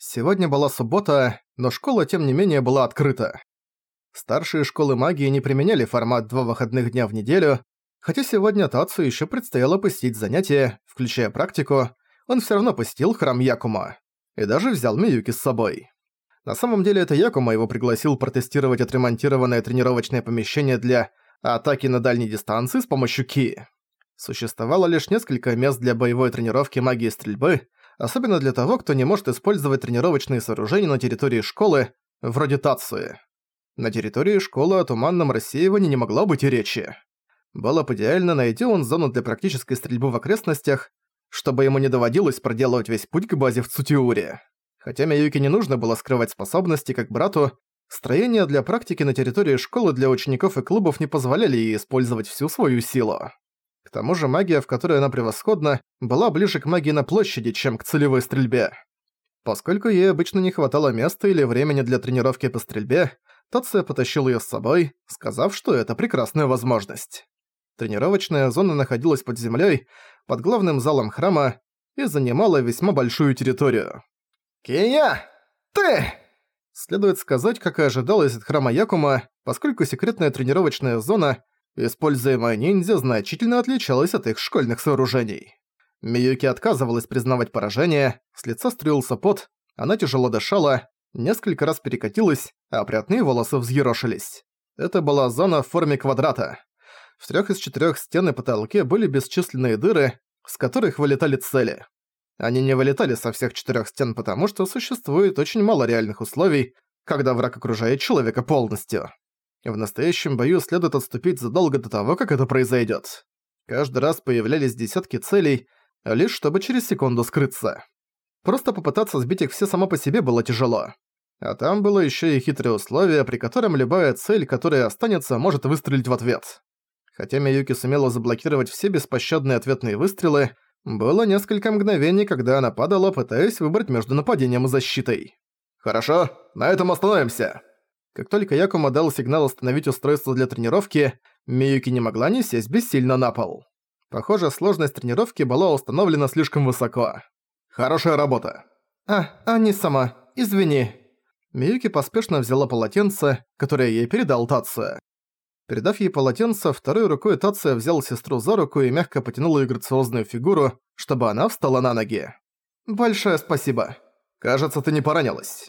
Сегодня была суббота, но школа тем не менее была открыта. Старшие школы магии не применяли формат два выходных дня в неделю, хотя сегодня Тацу еще предстояло посетить занятия, включая практику, он все равно посетил храм Якума. И даже взял Миюки с собой. На самом деле это Якума его пригласил протестировать отремонтированное тренировочное помещение для атаки на дальней дистанции с помощью Ки. Существовало лишь несколько мест для боевой тренировки магии стрельбы, особенно для того, кто не может использовать тренировочные сооружения на территории школы, вроде Тацуи. На территории школы о туманном рассеивании не могло быть и речи. Бы идеально, найти он зону для практической стрельбы в окрестностях, чтобы ему не доводилось проделывать весь путь к базе в Цутиуре. Хотя Миюки не нужно было скрывать способности, как брату, строения для практики на территории школы для учеников и клубов не позволяли ей использовать всю свою силу. К тому же магия, в которой она превосходна, была ближе к магии на площади, чем к целевой стрельбе. Поскольку ей обычно не хватало места или времени для тренировки по стрельбе, Тация потащил её с собой, сказав, что это прекрасная возможность. Тренировочная зона находилась под землёй, под главным залом храма, и занимала весьма большую территорию. «Кия! Ты!» Следует сказать, как и ожидалось от храма Якума, поскольку секретная тренировочная зона используемая ниндзя значительно отличалась от их школьных сооружений. Миюки отказывалась признавать поражение, с лица струился пот, она тяжело дышала, несколько раз перекатилась, а опрятные волосы взъерошились. Это была зона в форме квадрата. В трёх из четырёх стен и потолке были бесчисленные дыры, с которых вылетали цели. Они не вылетали со всех четырёх стен, потому что существует очень мало реальных условий, когда враг окружает человека полностью. В настоящем бою следует отступить задолго до того, как это произойдет. Каждый раз появлялись десятки целей, лишь чтобы через секунду скрыться. Просто попытаться сбить их все само по себе было тяжело. А там было еще и хитрое условие, при котором любая цель, которая останется, может выстрелить в ответ. Хотя Миюки сумела заблокировать все беспощадные ответные выстрелы, было несколько мгновений, когда она падала, пытаясь выбрать между нападением и защитой. «Хорошо, на этом остановимся!» Как только Якума дал сигнал остановить устройство для тренировки, Миюки не могла не сесть бессильно на пол. Похоже, сложность тренировки была установлена слишком высоко. «Хорошая работа!» «А, а не сама. Извини». Миюки поспешно взяла полотенце, которое ей передал Тация. Передав ей полотенце, второй рукой Тация взял сестру за руку и мягко потянул ее грациозную фигуру, чтобы она встала на ноги. «Большое спасибо. Кажется, ты не поранилась».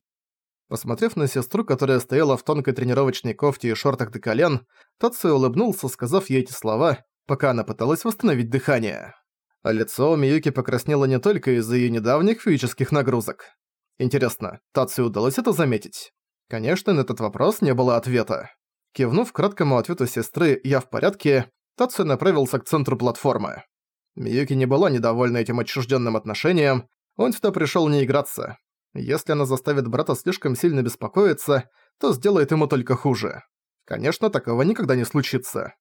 Посмотрев на сестру, которая стояла в тонкой тренировочной кофте и шортах до колен, Тацию улыбнулся, сказав ей эти слова, пока она пыталась восстановить дыхание. А лицо Миюки покраснело не только из-за её недавних физических нагрузок. Интересно, Тацию удалось это заметить? Конечно, на этот вопрос не было ответа. Кивнув краткому ответу сестры «я в порядке», Тацию направился к центру платформы. Миюки не была недовольна этим отчужденным отношением, он сюда пришел не играться. Если она заставит брата слишком сильно беспокоиться, то сделает ему только хуже. Конечно, такого никогда не случится.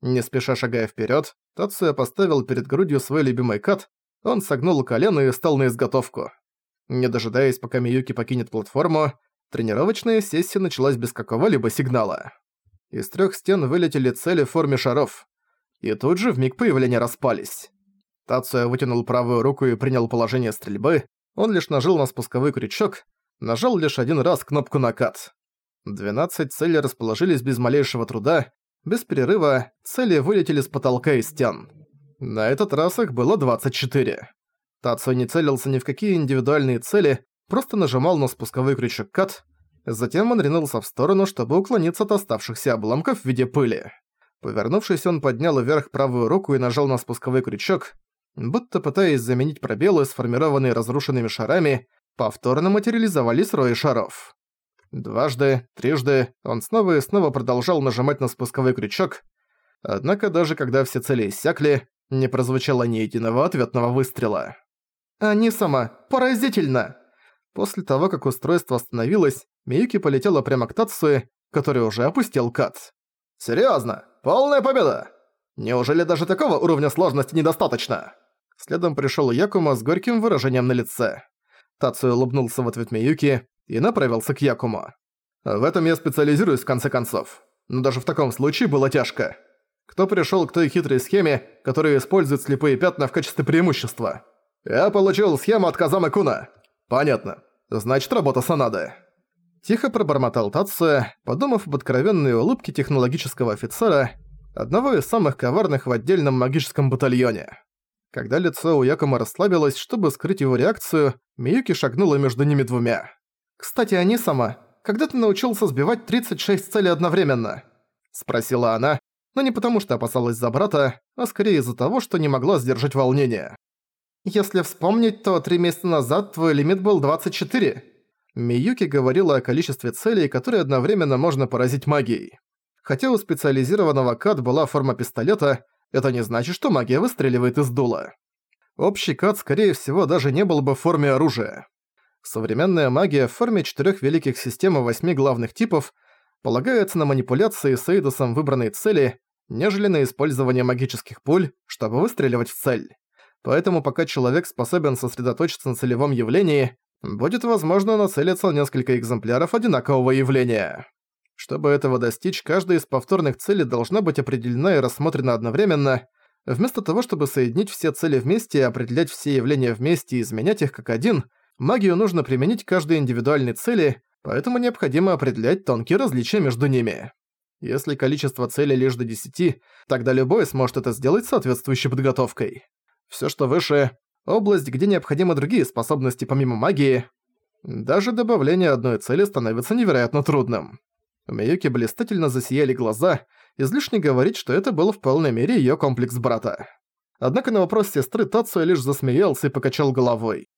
Не спеша шагая вперед, Тацуя поставил перед грудью свой любимый кат, он согнул колено и стал на изготовку. Не дожидаясь, пока Миюки покинет платформу, тренировочная сессия началась без какого-либо сигнала. Из трех стен вылетели цели в форме шаров. И тут же в миг появления распались. Тацуя вытянул правую руку и принял положение стрельбы, он лишь нажал на спусковой крючок, нажал лишь один раз кнопку «Накат». 12 целей расположились без малейшего труда, без перерыва цели вылетели с потолка и стен. На этот раз их было 24. Тацу не целился ни в какие индивидуальные цели, просто нажимал на спусковой крючок «Кат», затем он ринулся в сторону, чтобы уклониться от оставшихся обломков в виде пыли. Повернувшись, он поднял вверх правую руку и нажал на спусковой крючок, будто пытаясь заменить пробелы, сформированные разрушенными шарами, повторно материализовались рои шаров. Дважды, трижды он снова и снова продолжал нажимать на спусковой крючок, однако даже когда все цели иссякли, не прозвучало ни единого ответного выстрела. «Они сама! Поразительно!» После того, как устройство остановилось, Миюки полетела прямо к Тацуе, который уже опустил кат. «Серьёзно? Полная победа! Неужели даже такого уровня сложности недостаточно?» Следом пришёл Якума с горьким выражением на лице. Тацуя улыбнулся в ответ Миюки и направился к Якума. «В этом я специализируюсь в конце концов. Но даже в таком случае было тяжко. Кто пришёл к той хитрой схеме, которая использует слепые пятна в качестве преимущества?» «Я получил схему от Казамы Куна». «Понятно. Значит, работа Санады. Тихо пробормотал Тация, подумав об откровенной улыбке технологического офицера, одного из самых коварных в отдельном магическом батальоне. Когда лицо у Якома расслабилось, чтобы скрыть его реакцию, Миюки шагнула между ними двумя. «Кстати, они сама. Когда ты научился сбивать 36 целей одновременно?» Спросила она, но не потому что опасалась за брата, а скорее из-за того, что не могла сдержать волнение. «Если вспомнить, то три месяца назад твой лимит был 24». Миюки говорила о количестве целей, которые одновременно можно поразить магией. Хотя у специализированного кат была форма пистолета, это не значит, что магия выстреливает из дула. Общий кат, скорее всего, даже не был бы в форме оружия. Современная магия в форме четырех великих систем и восьми главных типов полагается на манипуляции с Эйдосом выбранной цели, нежели на использование магических пуль, чтобы выстреливать в цель. Поэтому пока человек способен сосредоточиться на целевом явлении, будет возможно нацелиться несколько экземпляров одинакового явления. Чтобы этого достичь, каждая из повторных целей должна быть определена и рассмотрена одновременно, вместо того, чтобы соединить все цели вместе и определять все явления вместе и изменять их как один, магию нужно применить к каждой индивидуальной цели, поэтому необходимо определять тонкие различия между ними. Если количество целей лишь до 10, тогда любой сможет это сделать соответствующей подготовкой. Всё, что выше – область, где необходимы другие способности помимо магии. Даже добавление одной цели становится невероятно трудным. Миюки блистательно засияли глаза, излишне говорить, что это был в полной мере её комплекс брата. Однако на вопрос сестры Тацуя лишь засмеялся и покачал головой.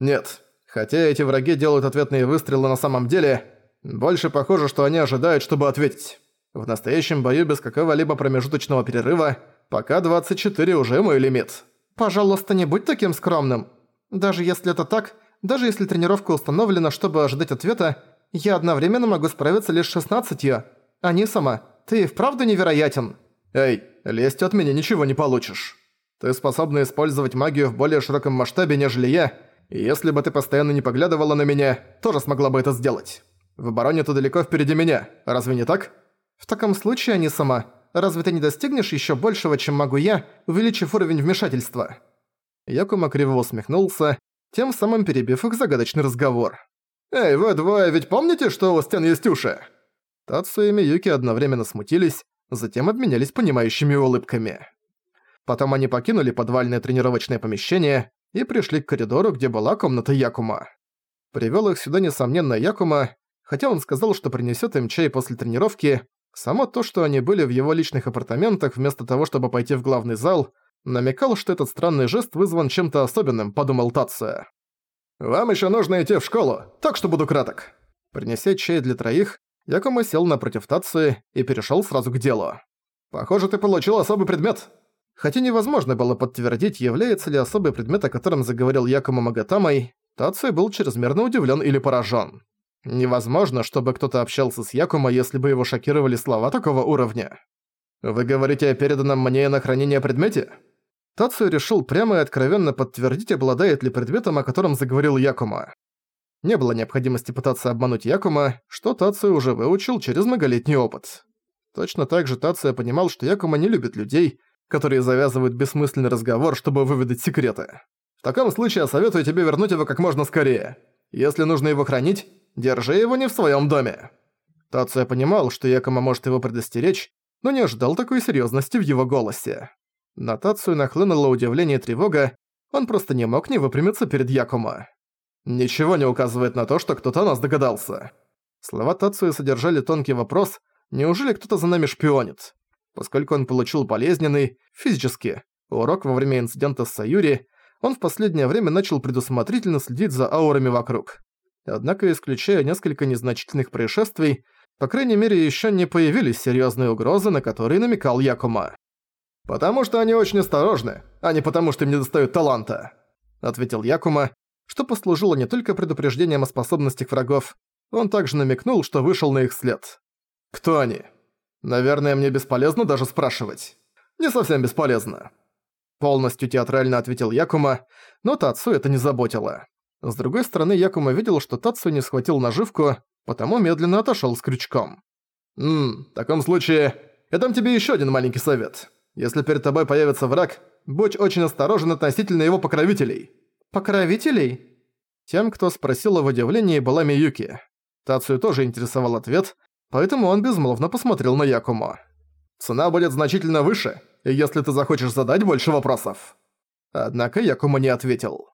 «Нет, хотя эти враги делают ответные выстрелы на самом деле, больше похоже, что они ожидают, чтобы ответить. В настоящем бою без какого-либо промежуточного перерыва пока 24 уже мой лимит». «Пожалуйста, не будь таким скромным. Даже если это так, даже если тренировка установлена, чтобы ожидать ответа, я одновременно могу справиться лишь с 16 Они сама, ты вправду невероятен». «Эй, лезть от меня ничего не получишь. Ты способна использовать магию в более широком масштабе, нежели я, и если бы ты постоянно не поглядывала на меня, тоже смогла бы это сделать. В обороне ты далеко впереди меня, разве не так?» «В таком случае, они сама, разве ты не достигнешь еще большего, чем могу я, увеличив уровень вмешательства?» Якума криво усмехнулся, тем самым перебив их загадочный разговор. «Эй, вы двое ведь помните, что у стен есть уши?» Тацу и Миюки одновременно смутились, затем обменялись понимающими улыбками. Потом они покинули подвальное тренировочное помещение и пришли к коридору, где была комната Якума. Привёл их сюда, несомненно, Якума, хотя он сказал, что принесёт им чай после тренировки, Само то, что они были в его личных апартаментах вместо того, чтобы пойти в главный зал, намекал, что этот странный жест вызван чем-то особенным, подумал Тация. «Вам ещё нужно идти в школу, так что буду краток». Принеся чай для троих, Якума сел напротив Тации и перешёл сразу к делу. «Похоже, ты получил особый предмет». Хотя невозможно было подтвердить, является ли особый предмет, о котором заговорил Якума Магатамой, Тация был чрезмерно удивлен или поражен. Невозможно, чтобы кто-то общался с Якума, если бы его шокировали слова такого уровня. «Вы говорите о переданном мне на хранение предмете?» Тацию решил прямо и откровенно подтвердить, обладает ли предметом, о котором заговорил Якума. Не было необходимости пытаться обмануть Якума, что Тацию уже выучил через многолетний опыт. Точно так же Тация понимал, что Якума не любит людей, которые завязывают бессмысленный разговор, чтобы выведать секреты. «В таком случае я советую тебе вернуть его как можно скорее. Если нужно его хранить, Держи его не в своем доме». Тация понимал, что Якома может его предостеречь, но не ожидал такой серьезности в его голосе. На Тацию нахлынуло удивление и тревога, он просто не мог не выпрямиться перед Якома. «Ничего не указывает на то, что кто-то нас догадался». Слова Тацию содержали тонкий вопрос, неужели кто-то за нами шпионит? Поскольку он получил болезненный, физически, урок во время инцидента с Саюри, он в последнее время начал предусмотрительно следить за аурами вокруг. Однако, исключая несколько незначительных происшествий, по крайней мере, еще не появились серьезные угрозы, на которые намекал Якума. «Потому что они очень осторожны, а не потому что им не достают таланта», — ответил Якума, что послужило не только предупреждением о способностях врагов, он также намекнул, что вышел на их след. «Кто они? Наверное, мне бесполезно даже спрашивать. Не совсем бесполезно». Полностью театрально ответил Якума, но Тацу это не заботило. С другой стороны, Якума видел, что Тацу не схватил наживку, потому медленно отошёл с крючком. «Ммм, в таком случае, я дам тебе ещё один маленький совет. Если перед тобой появится враг, будь очень осторожен относительно его покровителей». «Покровителей?» Тем, кто спросила в удивлении, была Миюки. Тацию тоже интересовал ответ, поэтому он безмолвно посмотрел на Якумо. «Цена будет значительно выше, если ты захочешь задать больше вопросов». Однако Якумо не ответил.